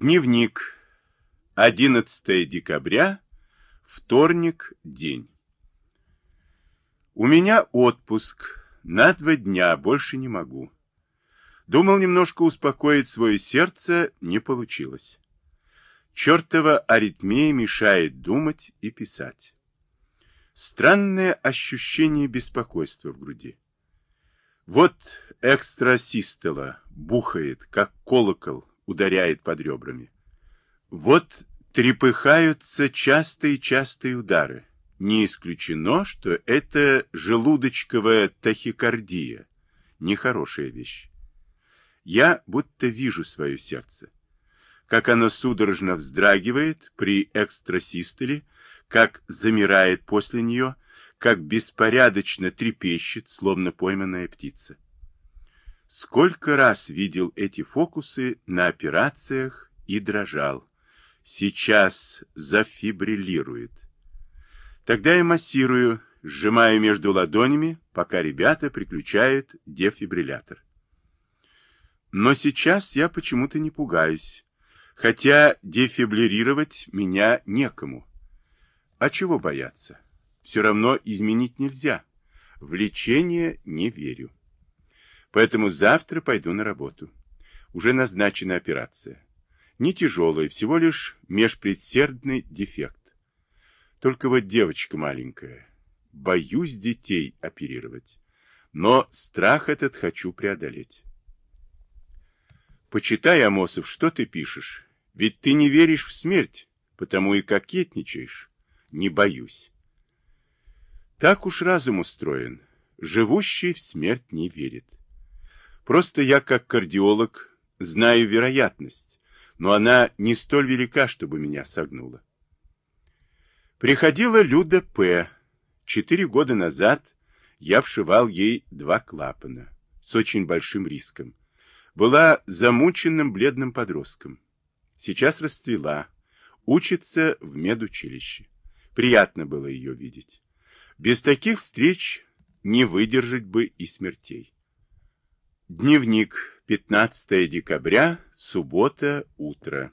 Дневник. 11 декабря. Вторник. День. У меня отпуск. На два дня. Больше не могу. Думал немножко успокоить свое сердце. Не получилось. Чертова аритмия мешает думать и писать. Странное ощущение беспокойства в груди. Вот экстрасистола бухает, как колокол, ударяет под ребрами. Вот трепыхаются частые-частые удары. Не исключено, что это желудочковая тахикардия. Нехорошая вещь. Я будто вижу свое сердце. Как оно судорожно вздрагивает при экстрасистоле, как замирает после нее, как беспорядочно трепещет, словно пойманная птица. Сколько раз видел эти фокусы на операциях и дрожал. Сейчас зафибриллирует. Тогда я массирую, сжимаю между ладонями, пока ребята приключают дефибриллятор. Но сейчас я почему-то не пугаюсь, хотя дефибриллировать меня некому. А чего бояться? Все равно изменить нельзя. В лечение не верю. Поэтому завтра пойду на работу. Уже назначена операция. Не тяжелая, всего лишь межпредсердный дефект. Только вот девочка маленькая. Боюсь детей оперировать. Но страх этот хочу преодолеть. Почитай, Амосов, что ты пишешь. Ведь ты не веришь в смерть, потому и кокетничаешь. Не боюсь. Так уж разум устроен. Живущий в смерть не верит. Просто я, как кардиолог, знаю вероятность, но она не столь велика, чтобы меня согнула. Приходила Люда П. Четыре года назад я вшивал ей два клапана с очень большим риском. Была замученным бледным подростком. Сейчас расцвела, учится в медучилище. Приятно было ее видеть. Без таких встреч не выдержать бы и смертей. Дневник. 15 декабря. Суббота. Утро.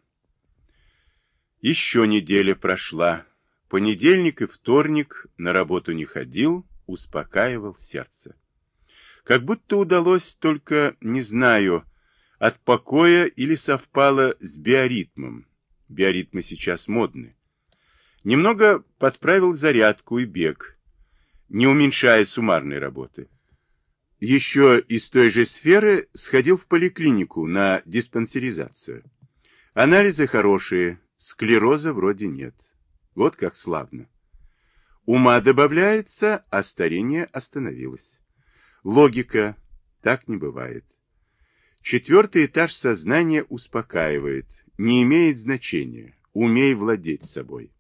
Еще неделя прошла. Понедельник и вторник на работу не ходил, успокаивал сердце. Как будто удалось только, не знаю, от покоя или совпало с биоритмом. Биоритмы сейчас модны. Немного подправил зарядку и бег, не уменьшая суммарной работы. Еще из той же сферы сходил в поликлинику на диспансеризацию. Анализы хорошие, склероза вроде нет. Вот как славно. Ума добавляется, а старение остановилось. Логика. Так не бывает. Четвертый этаж сознания успокаивает. Не имеет значения. Умей владеть собой.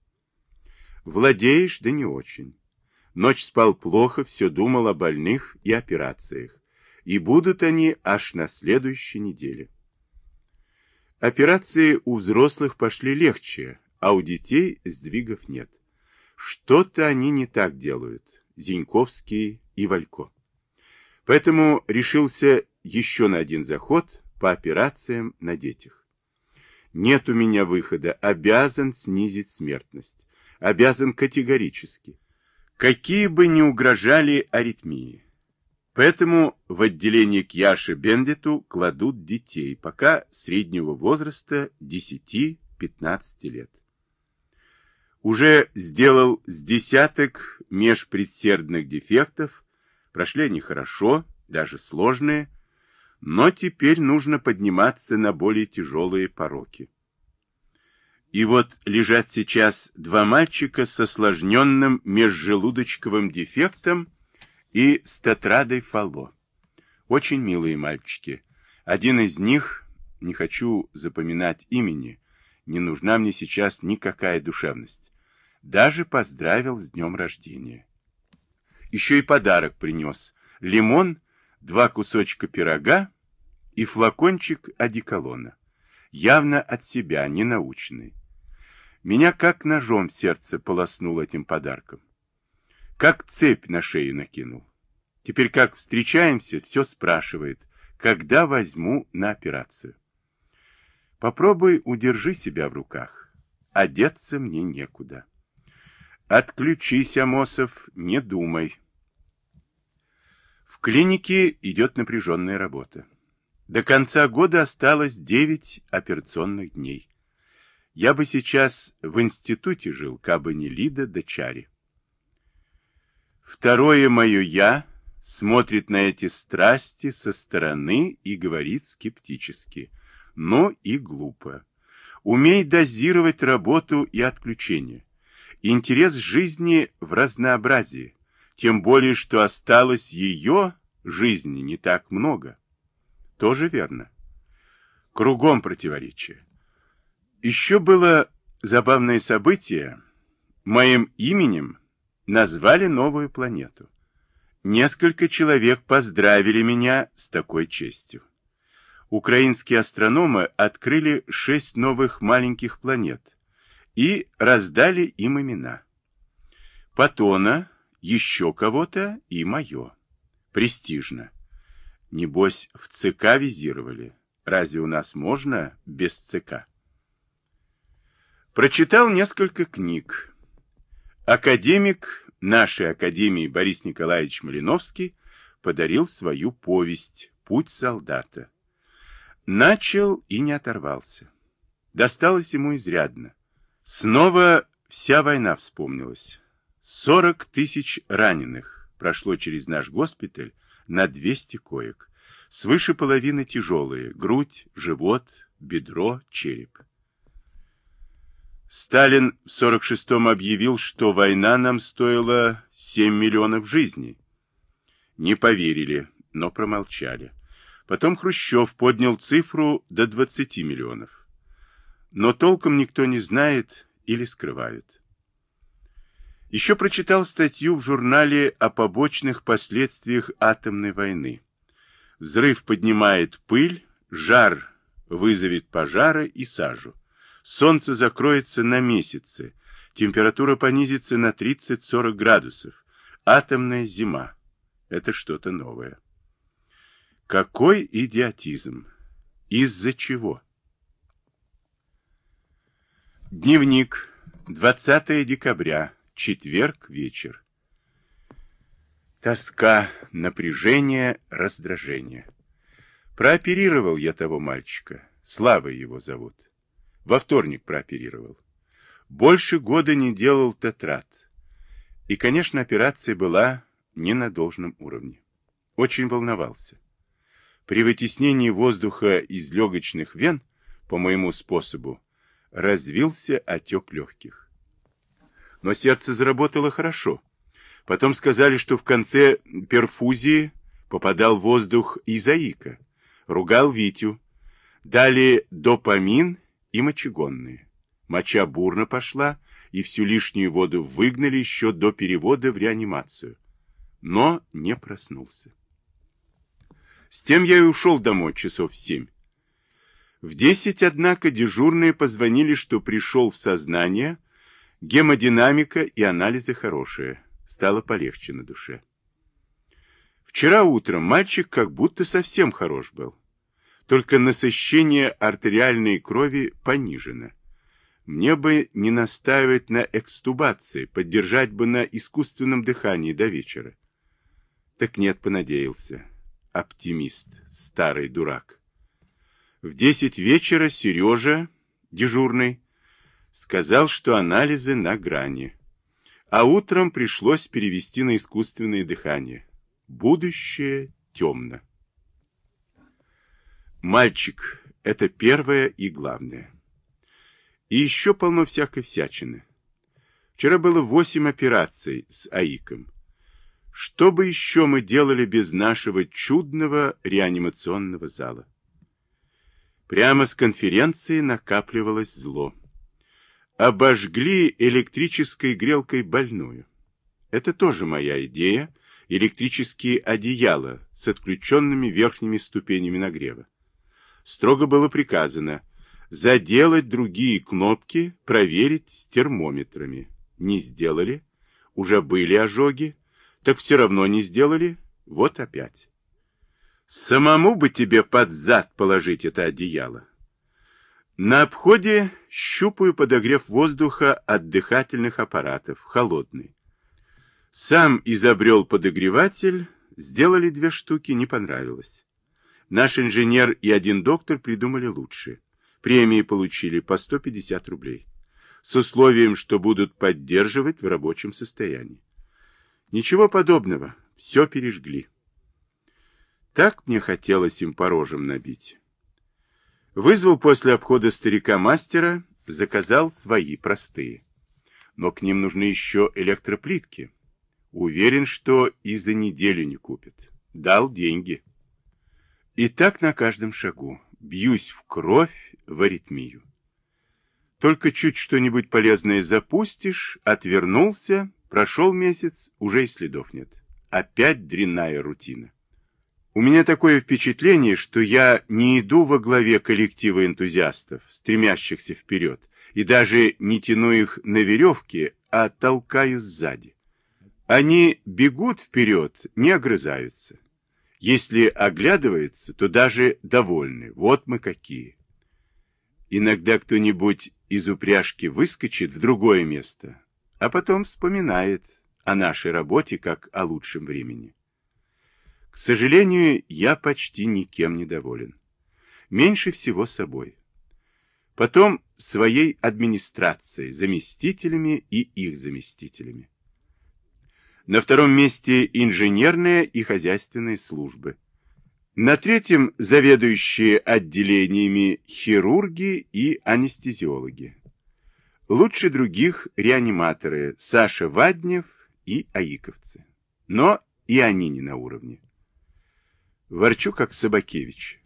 Владеешь, да не очень. Ночь спал плохо, все думал о больных и операциях. И будут они аж на следующей неделе. Операции у взрослых пошли легче, а у детей сдвигов нет. Что-то они не так делают, Зиньковский и Валько. Поэтому решился еще на один заход по операциям на детях. Нет у меня выхода, обязан снизить смертность. Обязан категорически какие бы ни угрожали аритмии. Поэтому в отделение к Яше Бендету кладут детей, пока среднего возраста 10-15 лет. Уже сделал с десяток межпредсердных дефектов, прошли они хорошо, даже сложные, но теперь нужно подниматься на более тяжелые пороки. И вот лежат сейчас два мальчика с осложненным межжелудочковым дефектом и с тетрадой фало. Очень милые мальчики. Один из них, не хочу запоминать имени, не нужна мне сейчас никакая душевность, даже поздравил с днем рождения. Еще и подарок принес. Лимон, два кусочка пирога и флакончик одеколона. Явно от себя, ненаучный. Меня как ножом в сердце полоснул этим подарком. Как цепь на шею накинул. Теперь как встречаемся, все спрашивает, когда возьму на операцию. Попробуй удержи себя в руках. Одеться мне некуда. Отключись, Амосов, не думай. В клинике идет напряженная работа. До конца года осталось 9 операционных дней. Я бы сейчас в институте жил, кабы не Лида да Чари. Второе мое «я» смотрит на эти страсти со стороны и говорит скептически, но и глупо. Умей дозировать работу и отключение. Интерес жизни в разнообразии, тем более, что осталось ее жизни не так много. Тоже верно. Кругом противоречие. Еще было забавное событие. Моим именем назвали новую планету. Несколько человек поздравили меня с такой честью. Украинские астрономы открыли шесть новых маленьких планет и раздали им имена. Патона, еще кого-то и мое. Престижно. Небось, в ЦК визировали. Разве у нас можно без ЦК? Прочитал несколько книг. Академик нашей Академии Борис Николаевич Малиновский подарил свою повесть «Путь солдата». Начал и не оторвался. Досталось ему изрядно. Снова вся война вспомнилась. Сорок тысяч раненых прошло через наш госпиталь на 200 коек. Свыше половины тяжелые. Грудь, живот, бедро, череп. Сталин в 46-м объявил, что война нам стоила 7 миллионов жизней. Не поверили, но промолчали. Потом Хрущев поднял цифру до 20 миллионов. Но толком никто не знает или скрывает. Еще прочитал статью в журнале о побочных последствиях атомной войны. Взрыв поднимает пыль, жар вызовет пожары и сажу. Солнце закроется на месяцы, температура понизится на 30-40 градусов. Атомная зима. Это что-то новое. Какой идиотизм! Из-за чего? Дневник. 20 декабря. Четверг вечер. Тоска, напряжение, раздражение. Прооперировал я того мальчика. Славой его зовут. Во вторник прооперировал. Больше года не делал тетрат. И, конечно, операция была не на должном уровне. Очень волновался. При вытеснении воздуха из легочных вен, по моему способу, развился отек легких. Но сердце заработало хорошо. Потом сказали, что в конце перфузии попадал воздух из аика. Ругал Витю. Дали допамин и мочегонные. Моча бурно пошла, и всю лишнюю воду выгнали еще до перевода в реанимацию. Но не проснулся. С тем я и ушел домой часов в семь. В десять, однако, дежурные позвонили, что пришел в сознание, гемодинамика и анализы хорошие. Стало полегче на душе. Вчера утром мальчик как будто совсем хорош был только насыщение артериальной крови понижено. Мне бы не настаивать на экстубации, поддержать бы на искусственном дыхании до вечера. Так нет, понадеялся. Оптимист, старый дурак. В десять вечера Сережа, дежурный, сказал, что анализы на грани. А утром пришлось перевести на искусственное дыхание. Будущее темно. Мальчик — это первое и главное. И еще полно всякой всячины. Вчера было восемь операций с АИКом. Что бы еще мы делали без нашего чудного реанимационного зала? Прямо с конференции накапливалось зло. Обожгли электрической грелкой больную. Это тоже моя идея, электрические одеяла с отключенными верхними ступенями нагрева строго было приказано заделать другие кнопки, проверить с термометрами. Не сделали, уже были ожоги, так все равно не сделали, вот опять. Самому бы тебе под зад положить это одеяло. На обходе щупаю подогрев воздуха от дыхательных аппаратов, холодный. Сам изобрел подогреватель, сделали две штуки, не понравилось. Наш инженер и один доктор придумали лучше. Премии получили по 150 рублей. С условием, что будут поддерживать в рабочем состоянии. Ничего подобного, все пережгли. Так мне хотелось им по рожам набить. Вызвал после обхода старика-мастера, заказал свои простые. Но к ним нужны еще электроплитки. Уверен, что и за неделю не купит. Дал деньги. И так на каждом шагу. Бьюсь в кровь, в аритмию. Только чуть что-нибудь полезное запустишь, отвернулся, прошел месяц, уже и следов нет. Опять дрянная рутина. У меня такое впечатление, что я не иду во главе коллектива энтузиастов, стремящихся вперед, и даже не тяну их на веревке, а толкаю сзади. Они бегут вперед, не огрызаются. Если оглядываются, то даже довольны. Вот мы какие. Иногда кто-нибудь из упряжки выскочит в другое место, а потом вспоминает о нашей работе как о лучшем времени. К сожалению, я почти никем не доволен. Меньше всего собой. Потом своей администрацией, заместителями и их заместителями. На втором месте инженерные и хозяйственные службы. На третьем заведующие отделениями хирурги и анестезиологи. Лучше других реаниматоры Саша Ваднев и Аиковцы. Но и они не на уровне. Ворчу, как Собакевич.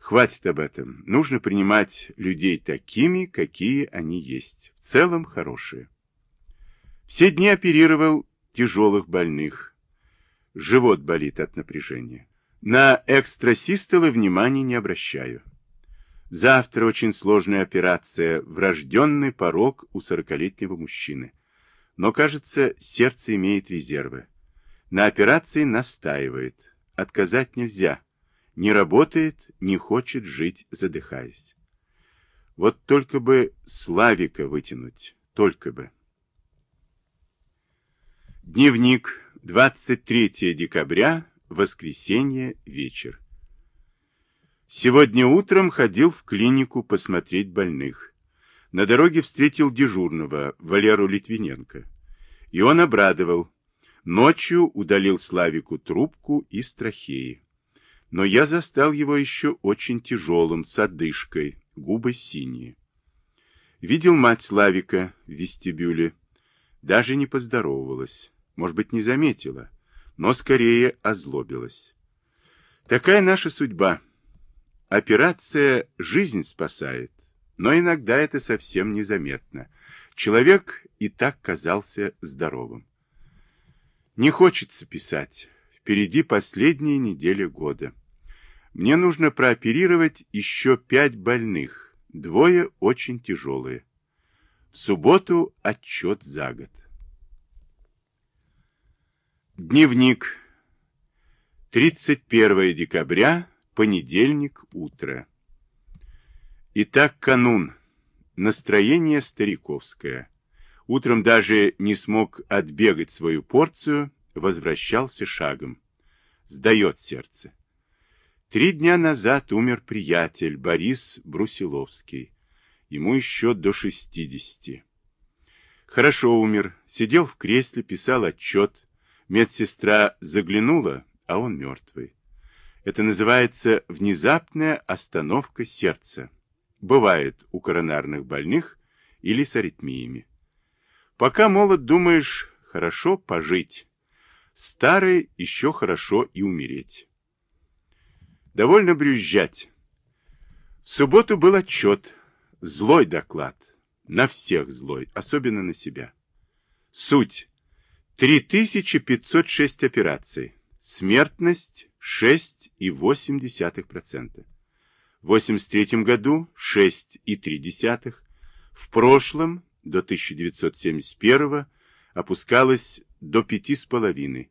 Хватит об этом. Нужно принимать людей такими, какие они есть. В целом хорошие. Все дни оперировал тяжелых больных. Живот болит от напряжения. На экстрасистолы внимания не обращаю. Завтра очень сложная операция, врожденный порог у сорокалетнего мужчины. Но, кажется, сердце имеет резервы. На операции настаивает. Отказать нельзя. Не работает, не хочет жить, задыхаясь. Вот только бы Славика вытянуть, только бы. Дневник, 23 декабря, воскресенье, вечер. Сегодня утром ходил в клинику посмотреть больных. На дороге встретил дежурного, Валеру Литвиненко. И он обрадовал. Ночью удалил Славику трубку и страхеи. Но я застал его еще очень тяжелым, с одышкой, губы синие. Видел мать Славика в вестибюле. Даже не поздоровалась. Может быть, не заметила, но скорее озлобилась. Такая наша судьба. Операция жизнь спасает, но иногда это совсем незаметно. Человек и так казался здоровым. Не хочется писать. Впереди последняя неделя года. Мне нужно прооперировать еще пять больных, двое очень тяжелые. В субботу отчет за год. Дневник. 31 декабря, понедельник, утро. Итак, канун. Настроение стариковское. Утром даже не смог отбегать свою порцию, возвращался шагом. Сдает сердце. Три дня назад умер приятель Борис Брусиловский. Ему еще до шестидесяти. Хорошо умер, сидел в кресле, писал отчет, Медсестра заглянула, а он мертвый. Это называется внезапная остановка сердца. Бывает у коронарных больных или с аритмиями. Пока молод, думаешь, хорошо пожить. Старый еще хорошо и умереть. Довольно брюзжать. В субботу был отчет. Злой доклад. На всех злой, особенно на себя. Суть. 3506 операций. Смертность 6,8%. В 83 году 6,3%. В прошлом, до 1971 опускалась до 5,5%.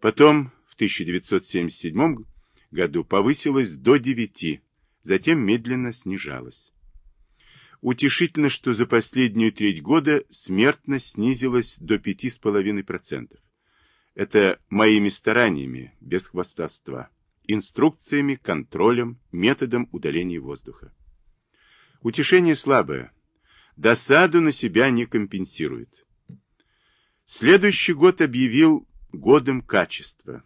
Потом в 1977 году повысилась до 9%. затем медленно снижалась. Утешительно, что за последнюю треть года смертность снизилась до 5,5%. Это моими стараниями, без хвастовства, инструкциями, контролем, методом удаления воздуха. Утешение слабое. Досаду на себя не компенсирует. Следующий год объявил годом качества,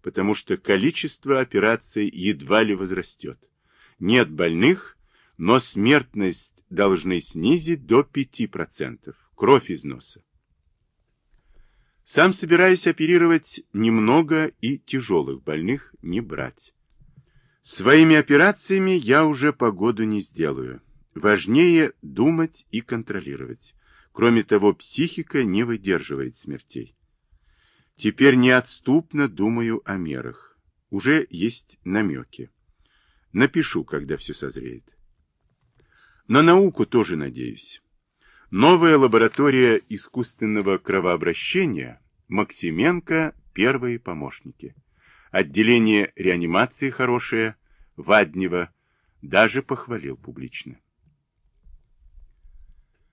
потому что количество операций едва ли возрастет. Нет больных, но смертность должны снизить до 5%. Кровь из носа. Сам собираюсь оперировать немного и тяжелых больных не брать. Своими операциями я уже погоду не сделаю. Важнее думать и контролировать. Кроме того, психика не выдерживает смертей. Теперь неотступно думаю о мерах. Уже есть намеки. Напишу, когда все созреет. На науку тоже надеюсь. Новая лаборатория искусственного кровообращения, Максименко – первые помощники. Отделение реанимации хорошее, Ваднева даже похвалил публично.